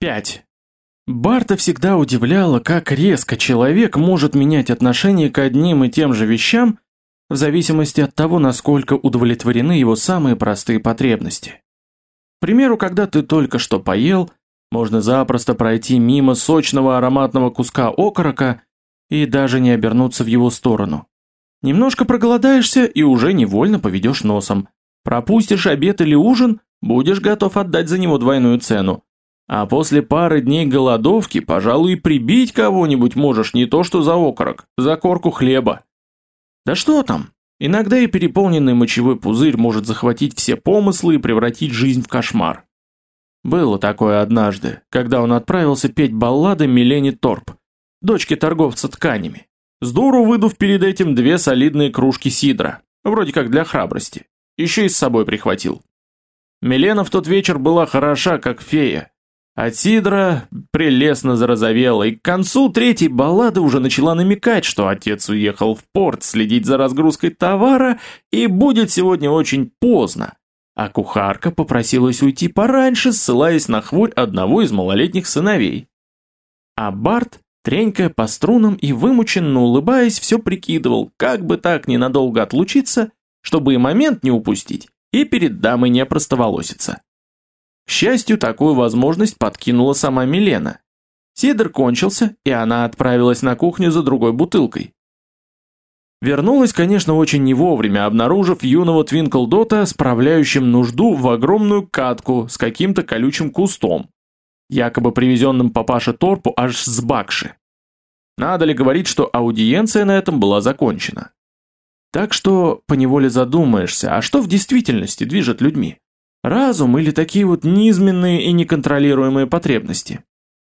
5. Барта всегда удивляло, как резко человек может менять отношение к одним и тем же вещам в зависимости от того, насколько удовлетворены его самые простые потребности. К примеру, когда ты только что поел, можно запросто пройти мимо сочного ароматного куска окорока и даже не обернуться в его сторону. Немножко проголодаешься и уже невольно поведешь носом. Пропустишь обед или ужин, будешь готов отдать за него двойную цену. А после пары дней голодовки, пожалуй, прибить кого-нибудь можешь не то что за окорок, за корку хлеба. Да что там? Иногда и переполненный мочевой пузырь может захватить все помыслы и превратить жизнь в кошмар. Было такое однажды, когда он отправился петь баллады Милене Торп, дочке торговца тканями. С дуру выдув перед этим две солидные кружки сидра, вроде как для храбрости. Еще и с собой прихватил. Милена в тот вечер была хороша, как фея, а Сидра прелестно зарозовела, и к концу третьей баллады уже начала намекать, что отец уехал в порт следить за разгрузкой товара и будет сегодня очень поздно. А кухарка попросилась уйти пораньше, ссылаясь на хворь одного из малолетних сыновей. А Барт, тренькая по струнам и вымученно улыбаясь, все прикидывал, как бы так ненадолго отлучиться, чтобы и момент не упустить, и перед дамой не простоволоситься. Счастью, такую возможность подкинула сама Милена. Сидр кончился, и она отправилась на кухню за другой бутылкой. Вернулась, конечно, очень не вовремя, обнаружив юного Твинклдота, справляющим нужду в огромную катку с каким-то колючим кустом, якобы привезенным папаше Торпу аж с Бакши. Надо ли говорить, что аудиенция на этом была закончена? Так что поневоле задумаешься, а что в действительности движет людьми? Разум или такие вот низменные и неконтролируемые потребности?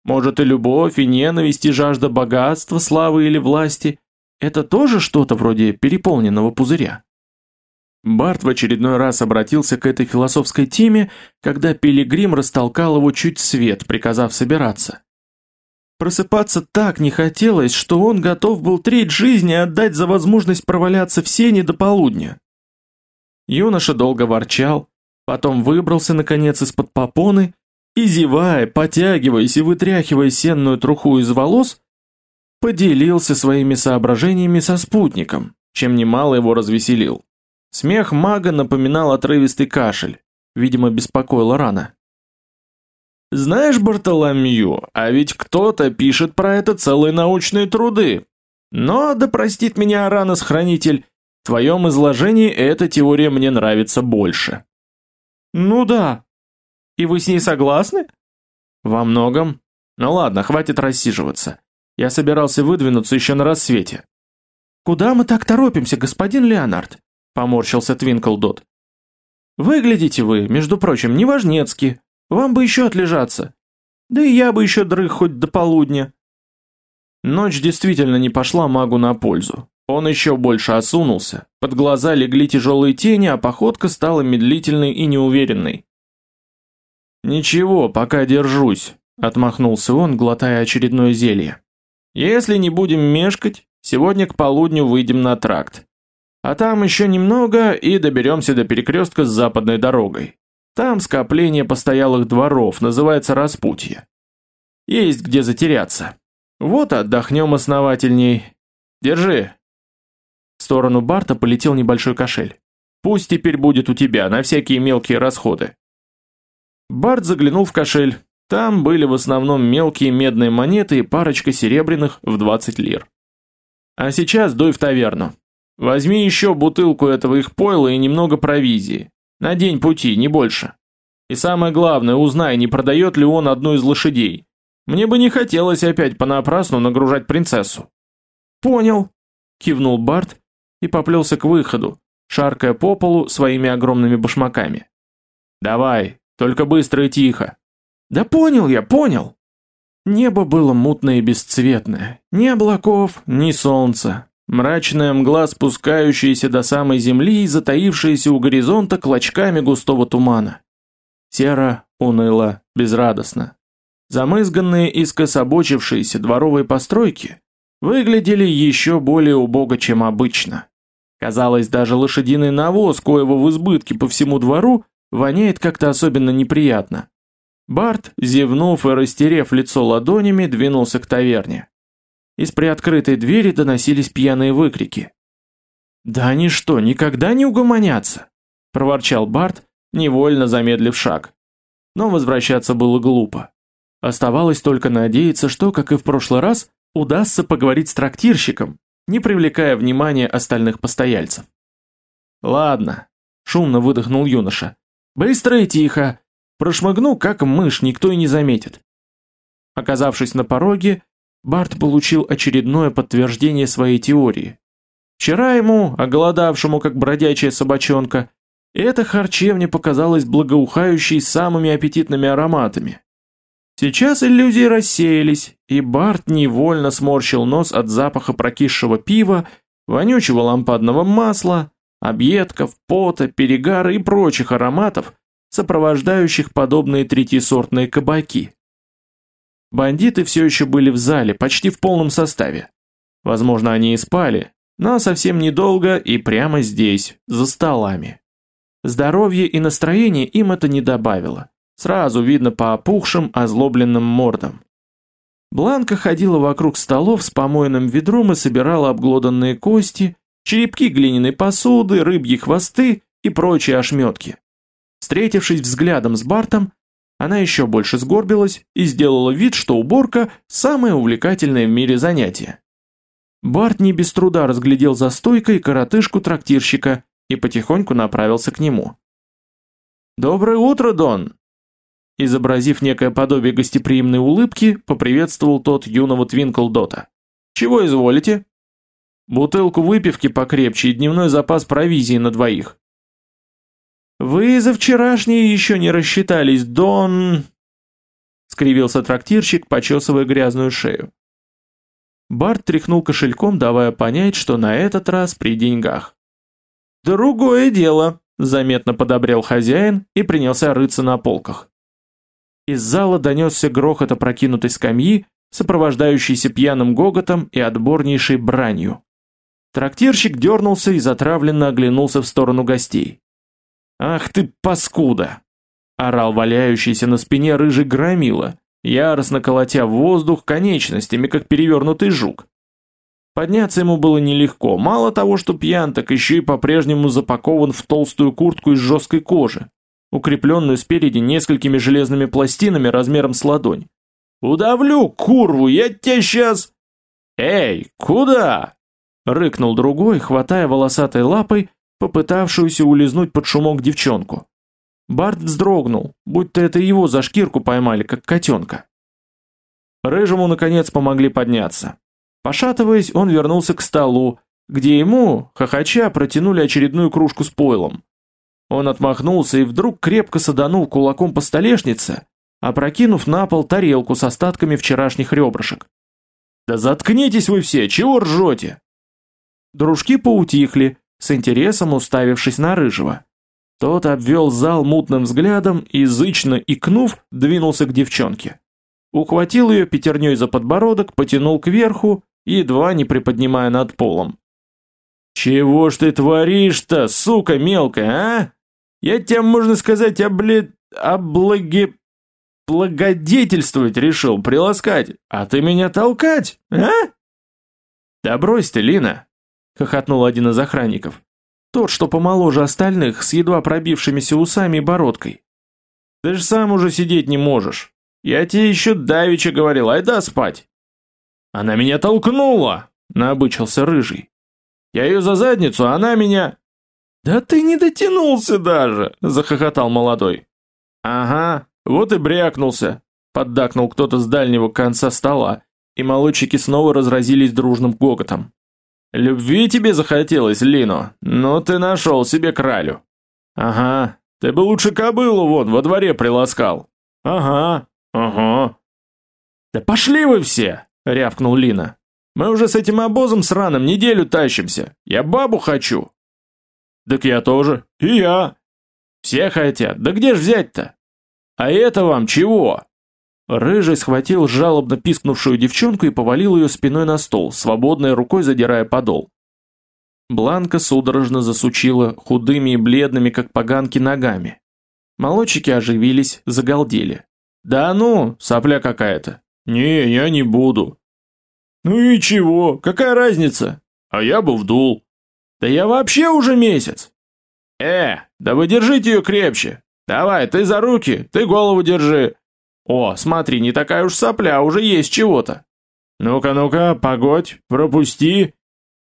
Может и любовь, и ненависть, и жажда богатства, славы или власти – это тоже что-то вроде переполненного пузыря? Барт в очередной раз обратился к этой философской теме, когда Пилигрим растолкал его чуть свет, приказав собираться. Просыпаться так не хотелось, что он готов был треть жизни отдать за возможность проваляться в сене до полудня. Юноша долго ворчал, Потом выбрался, наконец, из-под попоны и, зевая, потягиваясь и вытряхивая сенную труху из волос, поделился своими соображениями со спутником, чем немало его развеселил. Смех мага напоминал отрывистый кашель, видимо, беспокоила рана. «Знаешь, Бартоломью, а ведь кто-то пишет про это целые научные труды. Но, да простит меня Аранос-хранитель, в твоем изложении эта теория мне нравится больше». Ну да. И вы с ней согласны? Во многом. Ну ладно, хватит рассиживаться. Я собирался выдвинуться еще на рассвете. Куда мы так торопимся, господин Леонард? Поморщился Твинклдот. Выглядите вы, между прочим, неважнецки. Вам бы еще отлежаться. Да и я бы еще дрых хоть до полудня. Ночь действительно не пошла магу на пользу. Он еще больше осунулся, под глаза легли тяжелые тени, а походка стала медлительной и неуверенной. «Ничего, пока держусь», — отмахнулся он, глотая очередное зелье. «Если не будем мешкать, сегодня к полудню выйдем на тракт. А там еще немного и доберемся до перекрестка с западной дорогой. Там скопление постоялых дворов, называется Распутье. Есть где затеряться. Вот отдохнем основательней. Держи, сторону Барта полетел небольшой кошель. «Пусть теперь будет у тебя, на всякие мелкие расходы». Барт заглянул в кошель. Там были в основном мелкие медные монеты и парочка серебряных в 20 лир. «А сейчас дуй в таверну. Возьми еще бутылку этого их пойла и немного провизии. На день пути, не больше. И самое главное, узнай, не продает ли он одну из лошадей. Мне бы не хотелось опять понапрасну нагружать принцессу». «Понял», — кивнул Барт и поплелся к выходу, шаркая по полу своими огромными башмаками. «Давай, только быстро и тихо». «Да понял я, понял». Небо было мутное и бесцветное, ни облаков, ни солнца, мрачная мгла, спускающаяся до самой земли и затаившаяся у горизонта клочками густого тумана. Серо, уныло, безрадостно. Замызганные и скособочившиеся дворовые постройки выглядели еще более убого, чем обычно. Казалось, даже лошадиный навоз, коего в избытке по всему двору, воняет как-то особенно неприятно. Барт, зевнув и растерев лицо ладонями, двинулся к таверне. Из приоткрытой двери доносились пьяные выкрики. «Да они что, никогда не угомонятся?» – проворчал Барт, невольно замедлив шаг. Но возвращаться было глупо. Оставалось только надеяться, что, как и в прошлый раз, удастся поговорить с трактирщиком, не привлекая внимания остальных постояльцев. «Ладно», – шумно выдохнул юноша. «Быстро и тихо. Прошмыгну, как мышь, никто и не заметит». Оказавшись на пороге, Барт получил очередное подтверждение своей теории. Вчера ему, оголодавшему как бродячая собачонка, эта харчевня показалась благоухающей самыми аппетитными ароматами. Сейчас иллюзии рассеялись, и Барт невольно сморщил нос от запаха прокисшего пива, вонючего лампадного масла, объедков, пота, перегара и прочих ароматов, сопровождающих подобные третьесортные кабаки. Бандиты все еще были в зале, почти в полном составе. Возможно, они и спали, но совсем недолго и прямо здесь, за столами. Здоровье и настроение им это не добавило. Сразу видно по опухшим, озлобленным мордам. Бланка ходила вокруг столов с помойным ведром и собирала обглоданные кости, черепки глиняной посуды, рыбьи хвосты и прочие ошметки. Встретившись взглядом с Бартом, она еще больше сгорбилась и сделала вид, что уборка – самое увлекательное в мире занятие. Барт не без труда разглядел за стойкой коротышку трактирщика и потихоньку направился к нему. «Доброе утро, Дон!» Изобразив некое подобие гостеприимной улыбки, поприветствовал тот юного Твинклдота. «Чего изволите?» «Бутылку выпивки покрепче и дневной запас провизии на двоих». «Вы за вчерашнее еще не рассчитались, Дон...» Скривился трактирщик, почесывая грязную шею. Барт тряхнул кошельком, давая понять, что на этот раз при деньгах. «Другое дело», — заметно подобрел хозяин и принялся рыться на полках. Из зала донесся грохот опрокинутой скамьи, сопровождающийся пьяным гоготом и отборнейшей бранью. Трактирщик дернулся и затравленно оглянулся в сторону гостей. «Ах ты, паскуда!» — орал валяющийся на спине рыжий громила, яростно колотя в воздух конечностями, как перевернутый жук. Подняться ему было нелегко, мало того, что пьян, так еще и по-прежнему запакован в толстую куртку из жесткой кожи, укрепленную спереди несколькими железными пластинами размером с ладонь. «Удавлю, курву, я тебя сейчас...» «Эй, куда?» — рыкнул другой, хватая волосатой лапой попытавшуюся улизнуть под шумок девчонку. Барт вздрогнул, будто это его за шкирку поймали, как котенка. Рыжему, наконец, помогли подняться. Пошатываясь, он вернулся к столу, где ему, хохоча, протянули очередную кружку с пойлом. Он отмахнулся и вдруг крепко саданул кулаком по столешнице, опрокинув на пол тарелку с остатками вчерашних ребрышек. «Да заткнитесь вы все, чего ржете?» Дружки поутихли, с интересом уставившись на Рыжего. Тот обвел зал мутным взглядом и, зычно икнув, двинулся к девчонке. Ухватил ее пятерней за подбородок, потянул кверху, едва не приподнимая над полом. «Чего ж ты творишь-то, сука мелкая, а? Я тебя, можно сказать, обле... облаге... благодетельствовать решил, приласкать, а ты меня толкать, а?» «Да брось ты, Лина!» — хохотнул один из охранников. Тот, что помоложе остальных, с едва пробившимися усами и бородкой. Ты же сам уже сидеть не можешь. Я тебе еще давеча говорил, айда спать. Она меня толкнула, набычился рыжий. Я ее за задницу, а она меня... Да ты не дотянулся даже, захохотал молодой. Ага, вот и брякнулся, поддакнул кто-то с дальнего конца стола, и молодчики снова разразились дружным гоготом. Любви тебе захотелось, Лино, но ты нашел себе кралю. Ага, ты бы лучше кобылу вон во дворе приласкал. Ага, ага. Да пошли вы все, рявкнул Лина. Мы уже с этим обозом сраным неделю тащимся. Я бабу хочу. Так я тоже. И я. Все хотят. Да где ж взять-то? А это вам чего? Рыжий схватил жалобно пискнувшую девчонку и повалил ее спиной на стол, свободной рукой задирая подол. Бланка судорожно засучила худыми и бледными, как поганки, ногами. Молодчики оживились, загалдели. Да ну, сопля какая-то. Не, я не буду. Ну и чего, какая разница? А я бы вдул. Да я вообще уже месяц. Э, да вы держите ее крепче. Давай, ты за руки, ты голову держи. О, смотри, не такая уж сопля, уже есть чего-то. Ну-ка, ну-ка, погодь, пропусти.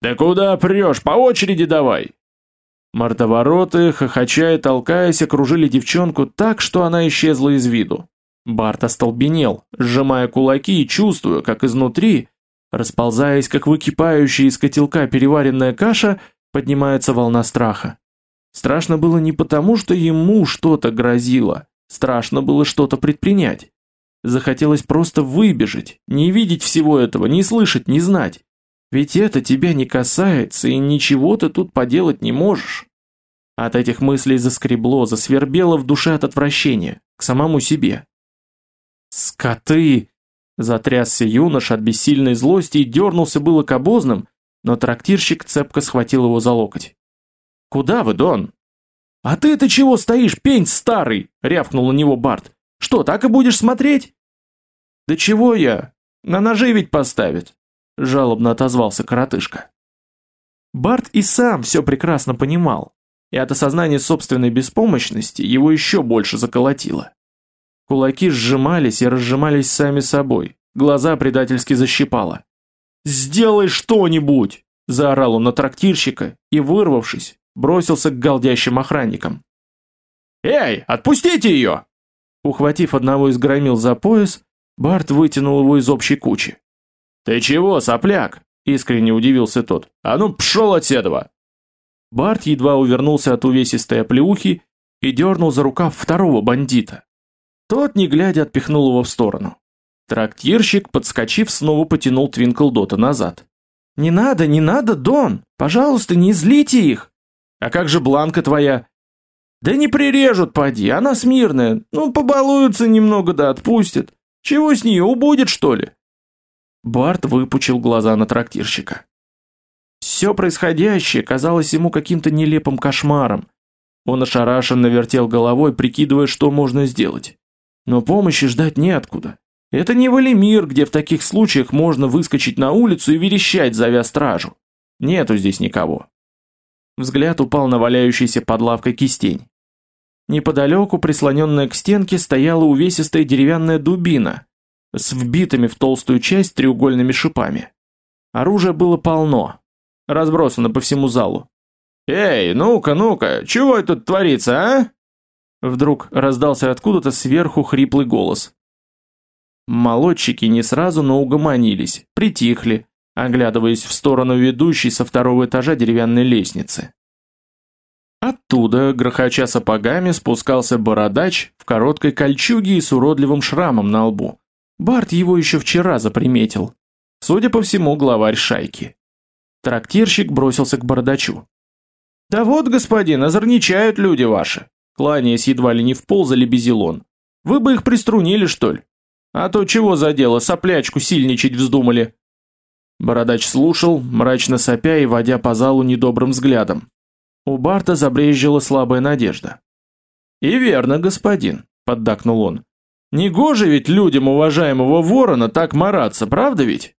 Да куда прешь, по очереди давай. Мордовороты, хохоча и толкаясь, окружили девчонку так, что она исчезла из виду. Барт остолбенел, сжимая кулаки и чувствуя, как изнутри, расползаясь, как выкипающая из котелка переваренная каша, поднимается волна страха. Страшно было не потому, что ему что-то грозило, страшно было что-то предпринять. Захотелось просто выбежать, не видеть всего этого, не слышать, не знать. Ведь это тебя не касается, и ничего ты тут поделать не можешь. От этих мыслей заскребло, засвербело в душе от отвращения, к самому себе. «Скоты!» Затрясся юнош от бессильной злости и дернулся было к обозным, но трактирщик цепко схватил его за локоть. «Куда вы, Дон?» «А ты-то чего стоишь, пень старый?» — рявкнул на него Барт. «Что, так и будешь смотреть?» «Да чего я? На ножи ведь поставят!» — жалобно отозвался коротышка. Барт и сам все прекрасно понимал, и от осознания собственной беспомощности его еще больше заколотило. Кулаки сжимались и разжимались сами собой, глаза предательски защипало. «Сделай что-нибудь!» – заорал он на трактирщика и, вырвавшись, бросился к галдящим охранникам. «Эй, отпустите ее!» Ухватив одного из громил за пояс, Барт вытянул его из общей кучи. «Ты чего, сопляк?» – искренне удивился тот. «А ну, пшел от седова!» Барт едва увернулся от увесистой оплеухи и дернул за рукав второго бандита. Тот, не глядя, отпихнул его в сторону. Трактирщик, подскочив, снова потянул Твинклдота назад. «Не надо, не надо, Дон! Пожалуйста, не злите их!» «А как же Бланка твоя?» «Да не прирежут, поди, она смирная. Ну, побалуются немного да отпустят. Чего с нее, убудет, что ли?» Барт выпучил глаза на трактирщика. Все происходящее казалось ему каким-то нелепым кошмаром. Он ошарашенно вертел головой, прикидывая, что можно сделать. Но помощи ждать неоткуда. Это не Валимир, где в таких случаях можно выскочить на улицу и верещать, зовя стражу. Нету здесь никого. Взгляд упал на валяющийся под лавкой кистень. Неподалеку, прислоненная к стенке, стояла увесистая деревянная дубина с вбитыми в толстую часть треугольными шипами. Оружия было полно, разбросано по всему залу. «Эй, ну-ка, ну-ка, чего тут творится, а?» Вдруг раздался откуда-то сверху хриплый голос. Молодчики не сразу, но угомонились, притихли, оглядываясь в сторону ведущей со второго этажа деревянной лестницы. Оттуда, грохоча сапогами, спускался бородач в короткой кольчуге и с уродливым шрамом на лбу. Барт его еще вчера заприметил. Судя по всему, главарь шайки. Трактирщик бросился к бородачу. «Да вот, господин, озорничают люди ваши. Кланяясь едва ли не в пол, залебезил он. «Вы бы их приструнили, что ли? А то чего за дело, соплячку сильничать вздумали?» Бородач слушал, мрачно сопя и водя по залу недобрым взглядом. У Барта забрезжила слабая надежда. «И верно, господин», — поддакнул он. «Негоже ведь людям уважаемого ворона так мараться, правда ведь?»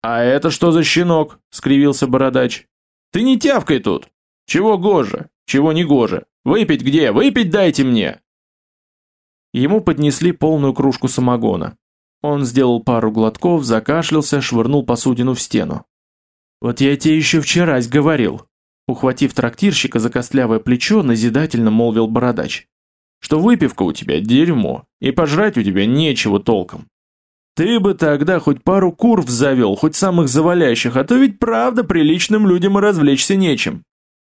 «А это что за щенок?» — скривился Бородач. «Ты не тявкай тут! Чего гоже, чего не гоже? Выпить где? Выпить дайте мне!» Ему поднесли полную кружку самогона. Он сделал пару глотков, закашлялся, швырнул посудину в стену. «Вот я тебе еще вчера говорил», ухватив трактирщика за костлявое плечо, назидательно молвил бородач, «что выпивка у тебя дерьмо, и пожрать у тебя нечего толком. Ты бы тогда хоть пару курв завел, хоть самых завалящих, а то ведь правда приличным людям и развлечься нечем.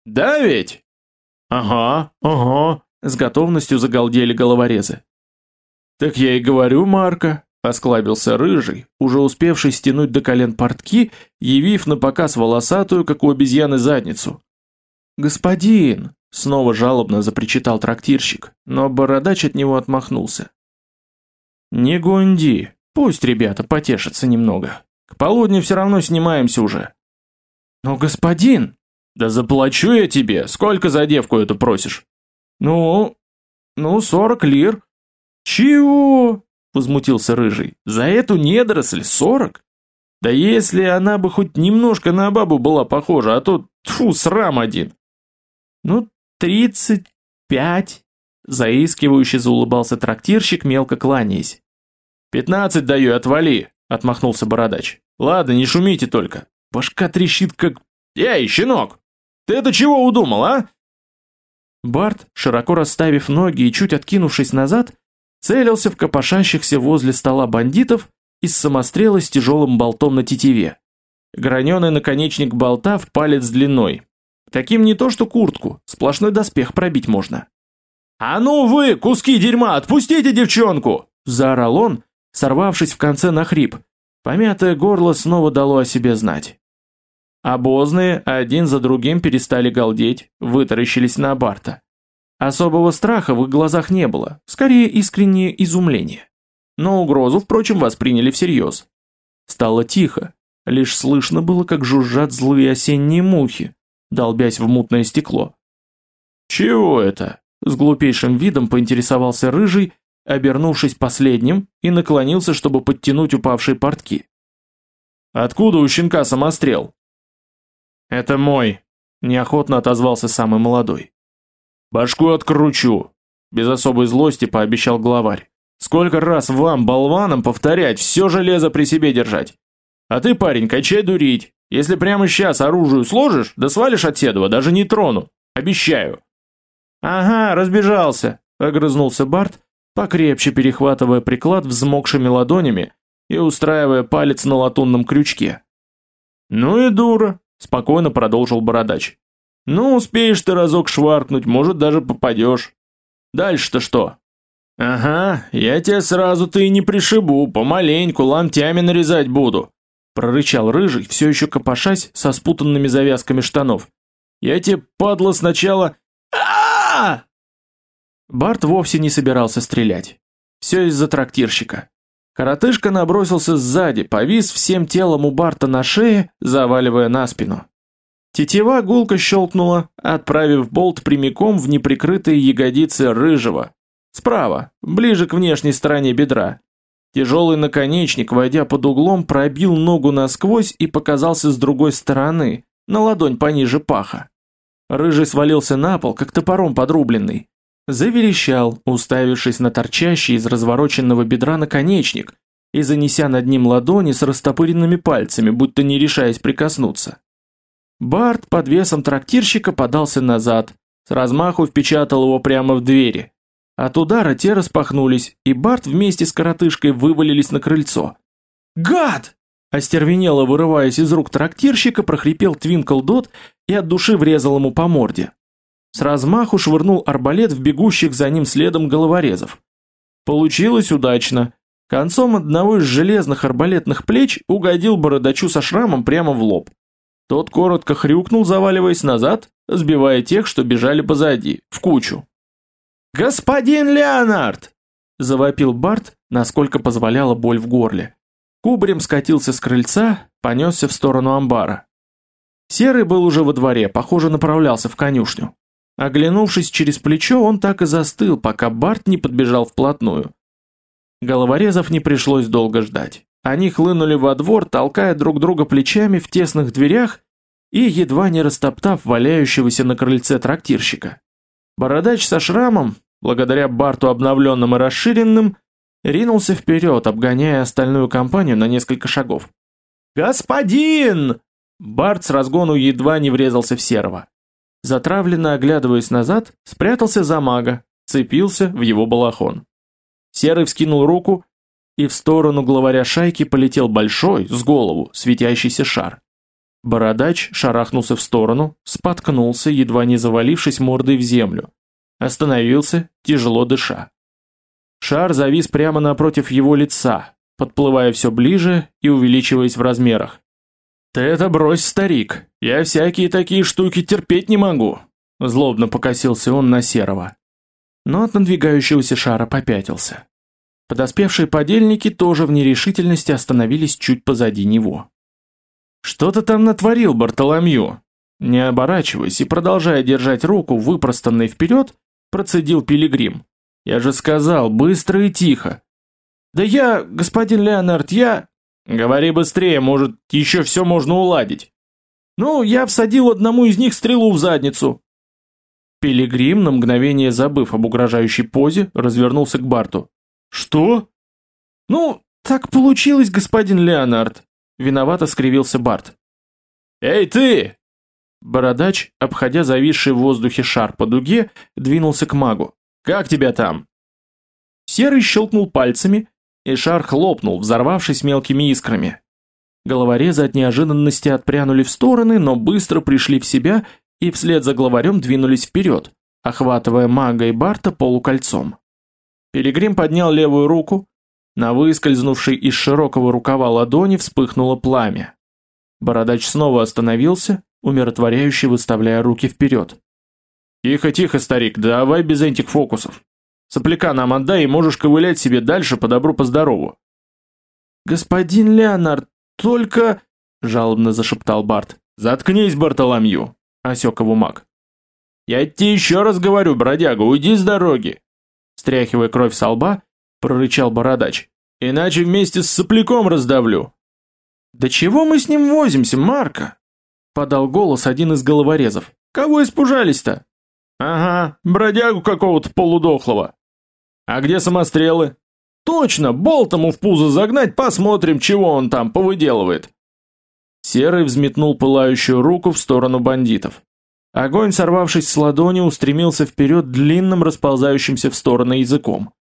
Да ведь?» «Ага, ага», — с готовностью загалдели головорезы. «Так я и говорю, Марка», — осклабился рыжий, уже успевший стянуть до колен портки, явив на показ волосатую, как у обезьяны, задницу. «Господин!» — снова жалобно запричитал трактирщик, но бородач от него отмахнулся. «Не гунди, пусть ребята потешатся немного. К полудню все равно снимаемся уже». «Но господин!» Да заплачу я тебе, сколько за девку эту просишь? Ну, ну, сорок лир. «Чего?» — возмутился Рыжий. «За эту недоросль сорок? Да если она бы хоть немножко на бабу была похожа, а то, тфу, срам один!» «Ну, тридцать пять!» — заискивающе заулыбался трактирщик, мелко кланяясь. «Пятнадцать даю, отвали!» — отмахнулся бородач. «Ладно, не шумите только. Башка трещит, как... Эй, щенок! Ты это чего удумал, а?» Барт, широко расставив ноги и чуть откинувшись назад, целился в копошащихся возле стола бандитов из самострела с тяжелым болтом на тетиве. Граненый наконечник болта в палец длиной. Таким не то что куртку, сплошной доспех пробить можно. «А ну вы, куски дерьма, отпустите девчонку!» – заорал он, сорвавшись в конце на хрип. Помятое горло снова дало о себе знать. Обозные один за другим перестали галдеть, вытаращились на Барта. Особого страха в их глазах не было, скорее искреннее изумление. Но угрозу, впрочем, восприняли всерьез. Стало тихо, лишь слышно было, как жужжат злые осенние мухи, долбясь в мутное стекло. «Чего это?» – с глупейшим видом поинтересовался Рыжий, обернувшись последним, и наклонился, чтобы подтянуть упавшие портки. «Откуда у щенка самострел?» «Это мой», – неохотно отозвался самый молодой. «Башку откручу», – без особой злости пообещал главарь. «Сколько раз вам, болванам, повторять, все железо при себе держать? А ты, парень, качай дурить. Если прямо сейчас оружие сложишь, да свалишь от даже не трону. Обещаю». «Ага, разбежался», – огрызнулся Барт, покрепче перехватывая приклад взмокшими ладонями и устраивая палец на латунном крючке. «Ну и дура», Спокойно продолжил бородач. Ну, успеешь ты разок шваркнуть, может даже попадешь. Дальше-то что? Ага, я тебя сразу-то и не пришибу, помаленьку ломтями нарезать буду. Прорычал рыжий, все еще копошась со спутанными завязками штанов. Я тебе, падла, сначала... а Барт вовсе не собирался стрелять. Все из-за трактирщика. Коротышка набросился сзади, повис всем телом у Барта на шее, заваливая на спину. Тетива гулко щелкнула, отправив болт прямиком в неприкрытые ягодицы рыжего. Справа, ближе к внешней стороне бедра. Тяжелый наконечник, войдя под углом, пробил ногу насквозь и показался с другой стороны, на ладонь пониже паха. Рыжий свалился на пол, как топором подрубленный. Заверещал, уставившись на торчащий из развороченного бедра наконечник и занеся над ним ладони с растопыренными пальцами, будто не решаясь прикоснуться. Барт под весом трактирщика подался назад, с размаху впечатал его прямо в двери. От удара те распахнулись, и Барт вместе с коротышкой вывалились на крыльцо. «Гад!» Остервенело вырываясь из рук трактирщика, прохрипел Твинкл Дот и от души врезал ему по морде. С размаху швырнул арбалет в бегущих за ним следом головорезов. Получилось удачно. Концом одного из железных арбалетных плеч угодил бородачу со шрамом прямо в лоб. Тот коротко хрюкнул, заваливаясь назад, сбивая тех, что бежали позади, в кучу. «Господин Леонард!» – завопил Барт, насколько позволяла боль в горле. Кубарем скатился с крыльца, понесся в сторону амбара. Серый был уже во дворе, похоже, направлялся в конюшню. Оглянувшись через плечо, он так и застыл, пока Барт не подбежал вплотную. Головорезов не пришлось долго ждать. Они хлынули во двор, толкая друг друга плечами в тесных дверях и едва не растоптав валяющегося на крыльце трактирщика. Бородач со шрамом, благодаря Барту обновленным и расширенным, ринулся вперед, обгоняя остальную компанию на несколько шагов. «Господин!» Барт с разгону едва не врезался в серого. Затравленно оглядываясь назад, спрятался за мага, цепился в его балахон. Серый вскинул руку, и в сторону главаря шайки полетел большой, с голову, светящийся шар. Бородач шарахнулся в сторону, споткнулся, едва не завалившись мордой в землю. Остановился, тяжело дыша. Шар завис прямо напротив его лица, подплывая все ближе и увеличиваясь в размерах. «Ты это брось, старик, я всякие такие штуки терпеть не могу!» Злобно покосился он на Серого. Но от надвигающегося шара попятился. Подоспевшие подельники тоже в нерешительности остановились чуть позади него. «Что ты там натворил, Бартоломью?» Не оборачиваясь и продолжая держать руку, выпростанной вперед, процедил пилигрим. Я же сказал, быстро и тихо. Да я, господин Леонард, я... Говори быстрее, может, еще все можно уладить. Ну, я всадил одному из них стрелу в задницу. Пилигрим, на мгновение забыв об угрожающей позе, развернулся к Барту. Что? Ну, так получилось, господин Леонард. Виновато скривился Барт. Эй, ты! Бородач, обходя зависший в воздухе шар по дуге, двинулся к магу. «Как тебя там?» Серый щелкнул пальцами, и шар хлопнул, взорвавшись мелкими искрами. Головорезы от неожиданности отпрянули в стороны, но быстро пришли в себя и вслед за главарем двинулись вперед, охватывая мага и Барта полукольцом. Пилигрим поднял левую руку, на выскользнувшей из широкого рукава ладони вспыхнуло пламя. Бородач снова остановился, умиротворяюще выставляя руки вперед. «Тихо, тихо, старик, давай без этих фокусов. Сопляка нам отдай, и можешь ковылять себе дальше по добру, по здорову». «Господин Леонард, только...» — жалобно зашептал Барт. «Заткнись, Бартоломью!» — осек его маг. «Я тебе еще раз говорю, бродяга, уйди с дороги!» Стряхивая кровь со лба, прорычал бородач. «Иначе вместе с сопляком раздавлю!» «Да чего мы с ним возимся, Марка?» подал голос один из головорезов. Кого испужались-то? Ага, бродягу какого-то полудохлого. А где самострелы? Точно, болт ему в пузо загнать, посмотрим, чего он там повыделывает. Серый взметнул пылающую руку в сторону бандитов. Огонь, сорвавшись с ладони, устремился вперед длинным расползающимся в стороны языком.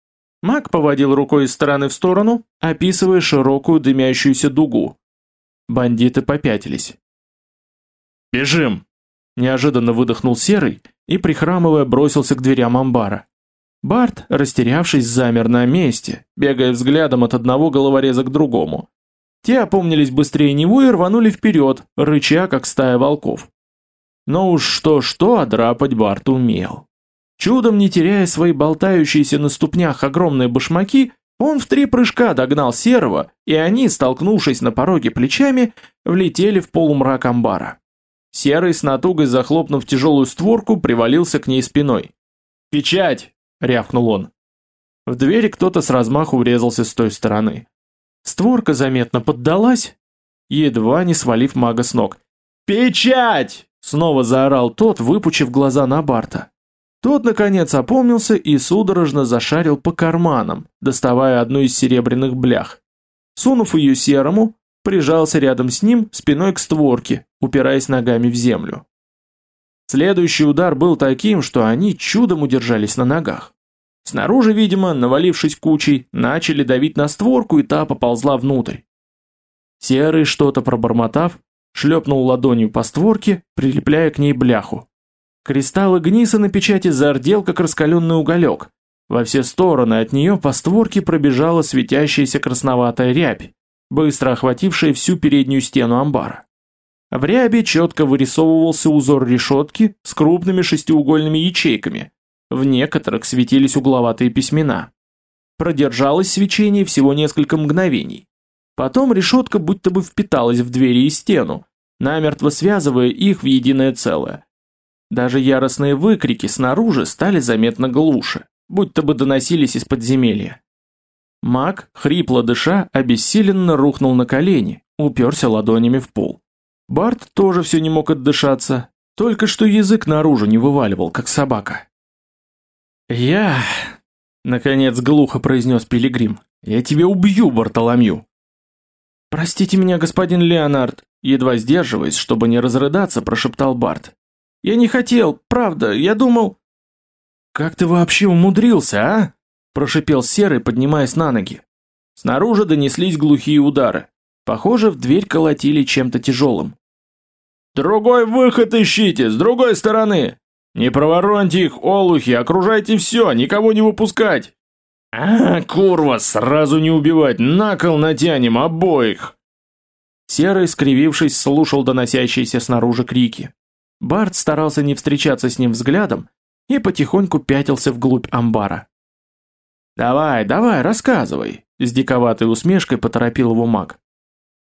Маг поводил рукой из стороны в сторону, описывая широкую дымящуюся дугу. Бандиты попятились. «Бежим!» Неожиданно выдохнул Серый и, прихрамывая, бросился к дверям амбара. Барт, растерявшись, замер на месте, бегая взглядом от одного головореза к другому. Те опомнились быстрее него и рванули вперед, рыча, как стая волков. Но уж что-что, а драпать Барт умел. Чудом не теряя свои болтающиеся на ступнях огромные башмаки, он в три прыжка догнал Серого, и они, столкнувшись на пороге плечами, влетели в полумрак амбара. Серый с натугой захлопнув тяжелую створку, привалился к ней спиной. «Печать!» — рявкнул он. В двери кто-то с размаху врезался с той стороны. Створка заметно поддалась, едва не свалив мага с ног. «Печать!» — снова заорал тот, выпучив глаза на Барта. Тот, наконец, опомнился и судорожно зашарил по карманам, доставая одну из серебряных блях. Сунув ее серому, прижался рядом с ним, спиной к створке, упираясь ногами в землю. Следующий удар был таким, что они чудом удержались на ногах. Снаружи, видимо, навалившись кучей, начали давить на створку, и та поползла внутрь. Серый, что-то пробормотав, шлепнул ладонью по створке, прилепляя к ней бляху. Кристаллы гниса на печати зардел, как раскаленный уголек. Во все стороны от нее по створке пробежала светящаяся красноватая рябь быстро охватившая всю переднюю стену амбара. В рябе четко вырисовывался узор решетки с крупными шестиугольными ячейками, в некоторых светились угловатые письмена. Продержалось свечение всего несколько мгновений. Потом решетка будто бы впиталась в двери и стену, намертво связывая их в единое целое. Даже яростные выкрики снаружи стали заметно глуше, будто бы доносились из подземелья. Маг, хрипло дыша, обессиленно рухнул на колени, уперся ладонями в пол. Барт тоже все не мог отдышаться, только что язык наружу не вываливал, как собака. «Я...» — наконец глухо произнес Пилигрим. «Я тебя убью, Бартоломью!» «Простите меня, господин Леонард», едва сдерживаясь, чтобы не разрыдаться, прошептал Барт. «Я не хотел, правда, я думал...» «Как ты вообще умудрился, а?» прошипел Серый, поднимаясь на ноги. Снаружи донеслись глухие удары. Похоже, в дверь колотили чем-то тяжелым. «Другой выход ищите, с другой стороны! Не провороньте их, олухи, окружайте все, никого не выпускать!» «А, курва, сразу не убивать, на кол натянем обоих!» Серый, скривившись, слушал доносящиеся снаружи крики. Барт старался не встречаться с ним взглядом и потихоньку пятился вглубь амбара. «Давай, давай, рассказывай», — с диковатой усмешкой поторопил его маг.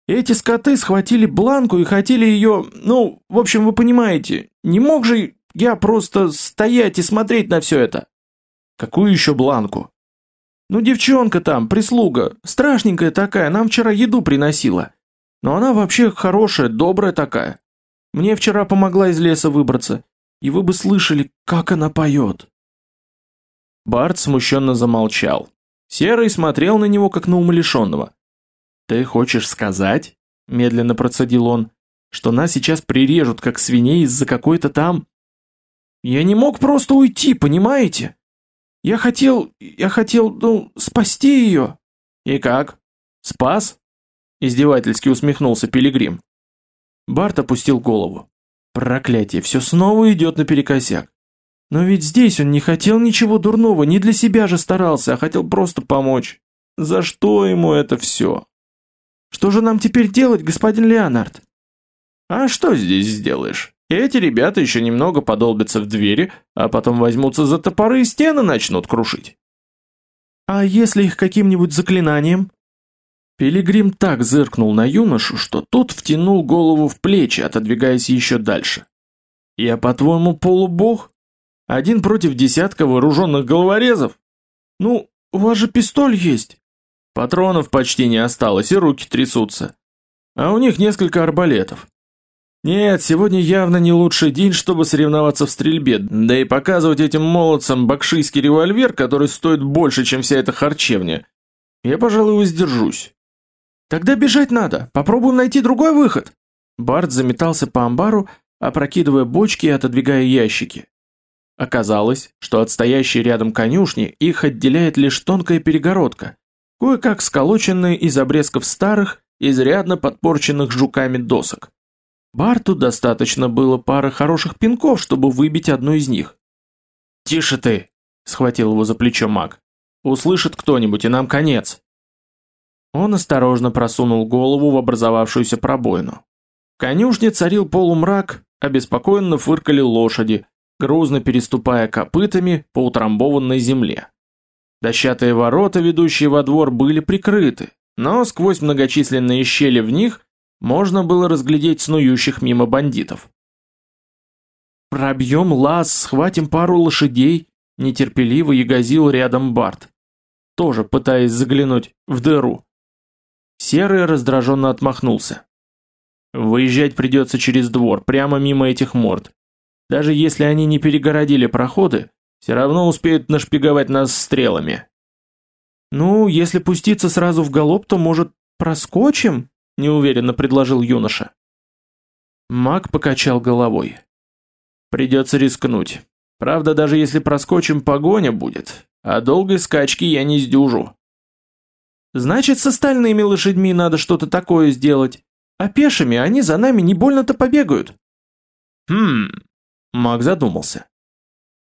«Эти скоты схватили Бланку и хотели ее... Ну, в общем, вы понимаете, не мог же я просто стоять и смотреть на все это?» Какую еще бланку? Ну девчонка там, прислуга, страшненькая такая, нам вчера еду приносила. Но она вообще хорошая, добрая такая. Мне вчера помогла из леса выбраться, и вы бы слышали, как она поет. Барт смущенно замолчал. Серый смотрел на него, как на умалишенного. «Ты хочешь сказать?» – медленно процедил он что нас сейчас прирежут, как свиней из-за какой-то там... Я не мог просто уйти, понимаете? Я хотел... я хотел, ну, спасти ее. И как? Спас? Издевательски усмехнулся Пилигрим. Барт опустил голову. Проклятие, все снова идет наперекосяк. Но ведь здесь он не хотел ничего дурного, не для себя же старался, а хотел просто помочь. За что ему это все? Что же нам теперь делать, господин Леонард? А что здесь сделаешь? Эти ребята еще немного подолбятся в двери, а потом возьмутся за топоры и стены начнут крушить. А если их каким-нибудь заклинанием? Пилигрим так зыркнул на юношу, что тот втянул голову в плечи, отодвигаясь еще дальше. «Я, по-твоему, полубог? Один против десятка вооруженных головорезов? Ну, у вас же пистоль есть!» Патронов почти не осталось, и руки трясутся. А у них несколько арбалетов. Нет, сегодня явно не лучший день, чтобы соревноваться в стрельбе, да и показывать этим молодцам бакшийский револьвер, который стоит больше, чем вся эта харчевня. Я, пожалуй, воздержусь. Тогда бежать надо, попробуем найти другой выход. Барт заметался по амбару, опрокидывая бочки и отодвигая ящики. Оказалось, что от стоящей рядом конюшни их отделяет лишь тонкая перегородка, кое-как сколоченная из обрезков старых, изрядно подпорченных жуками досок. Барту достаточно было пары хороших пинков, чтобы выбить одну из них. «Тише ты!» – схватил его за плечо маг. «Услышит кто-нибудь, и нам конец!» Он осторожно просунул голову в образовавшуюся пробоину. В конюшне царил полумрак, обеспокоенно фыркали лошади, грузно переступая копытами по утрамбованной земле. Дощатые ворота, ведущие во двор, были прикрыты, но сквозь многочисленные щели в них можно было разглядеть снующих мимо бандитов. «Пробьем лаз, схватим пару лошадей», — нетерпеливо ягозил рядом Барт, тоже пытаясь заглянуть в дыру. Серый раздраженно отмахнулся. «Выезжать придется через двор, прямо мимо этих морд. Даже если они не перегородили проходы, все равно успеют нашпиговать нас стрелами». «Ну, если пуститься сразу в галоп, то, может, проскочим?» Неуверенно предложил юноша. Маг покачал головой. Придется рискнуть. Правда, даже если проскочим, погоня будет, а долгой скачки я не сдюжу. Значит, с остальными лошадьми надо что-то такое сделать, а пешими они за нами не больно-то побегают. Хм, маг задумался.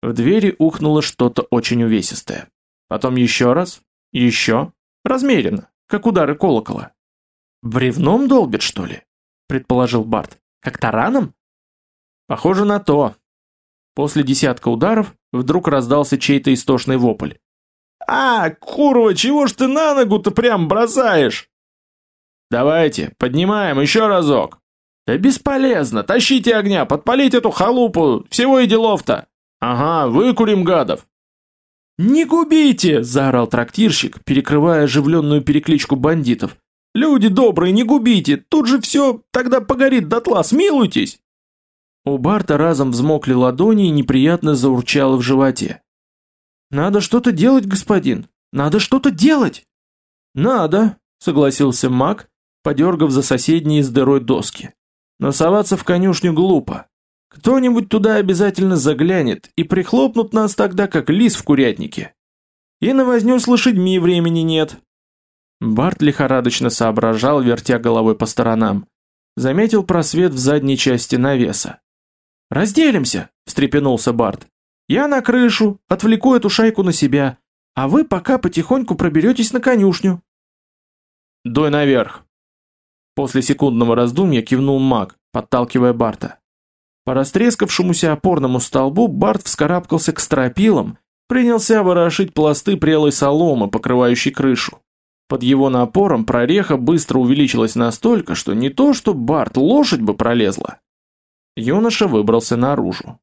В двери ухнуло что-то очень увесистое. Потом еще раз, еще, размеренно, как удары колокола. «Бревном долбит, что ли?» – предположил Барт. «Как тараном?» «Похоже на то». После десятка ударов вдруг раздался чей-то истошный вопль. «А, курва, чего ж ты на ногу-то прям бросаешь?» «Давайте, поднимаем еще разок». «Да бесполезно, тащите огня, подпалить эту халупу, всего и делов-то». «Ага, выкурим гадов». «Не губите!» – заорал трактирщик, перекрывая оживленную перекличку бандитов. Люди добрые, не губите, тут же все тогда погорит дотла, смилуйтесь!» У Барта разом взмокли ладони и неприятно заурчало в животе. «Надо что-то делать, господин, надо что-то делать!» «Надо», — согласился маг, подергав за соседние с дырой доски. «Но соваться в конюшню глупо. Кто-нибудь туда обязательно заглянет и прихлопнут нас тогда, как лис в курятнике. И на возню с лошадьми времени нет, Барт лихорадочно соображал, вертя головой по сторонам. Заметил просвет в задней части навеса. «Разделимся!» – встрепенулся Барт. «Я на крышу, отвлеку эту шайку на себя, а вы пока потихоньку проберетесь на конюшню». «Дуй наверх!» После секундного раздумья кивнул маг, подталкивая Барта. По растрескавшемуся опорному столбу Барт вскарабкался к стропилам, принялся ворошить пласты прелой соломы, покрывающей крышу. Под его напором прореха быстро увеличилась настолько, что не то что Барт, лошадь бы пролезла. Юноша выбрался наружу.